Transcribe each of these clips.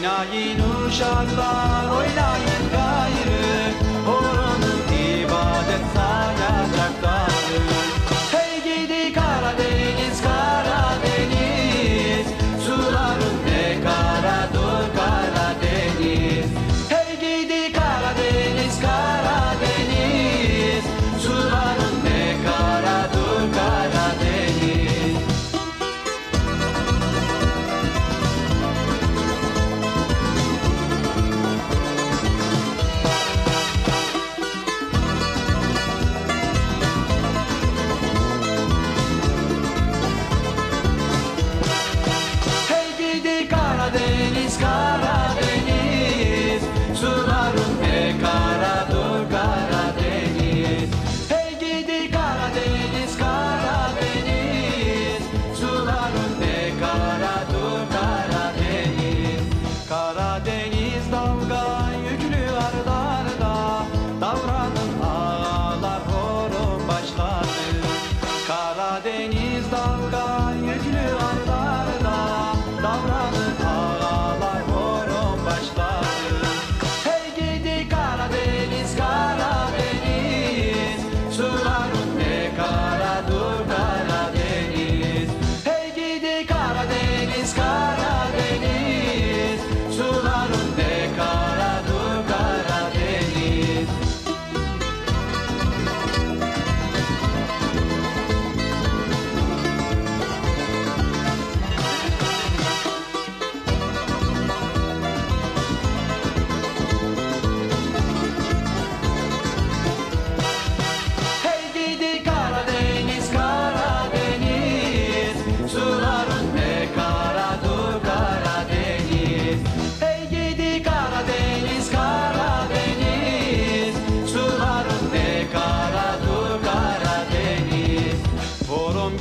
Oynayın uşaklar oynayın gayrı. Horonu ibadet sanacaklardır Hey gidi Karadeniz Karadeniz. Suların ne karadır Karadeniz. Hey gidi Karadeniz Karadeniz に参加。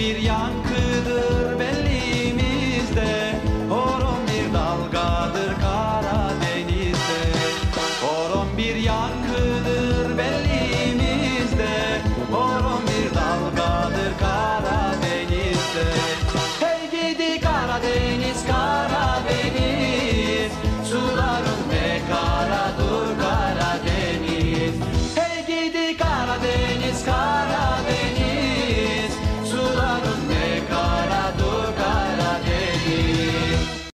bir yankıdır bellimizde Horon bir dalgadır Karadeniz'de. Horon bir yankıdır